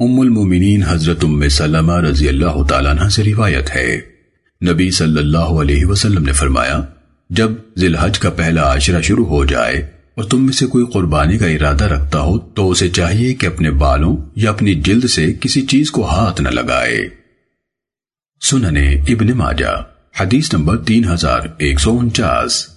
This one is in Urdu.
ام المومنین حضرت ام سلمہ رضی اللہ تعالیٰ عنہ سے روایت ہے۔ نبی صلی اللہ علیہ وسلم نے فرمایا، جب ذلحج کا پہلا عشرہ شروع ہو جائے اور تم میں سے کوئی قربانی کا ارادہ رکھتا ہو، تو اسے چاہیے کہ اپنے بالوں یا اپنی جلد سے کسی چیز کو ہاتھ نہ لگائے۔ سننے ابن ماجہ، حدیث نمبر تین ہزار ایک سو انچاس۔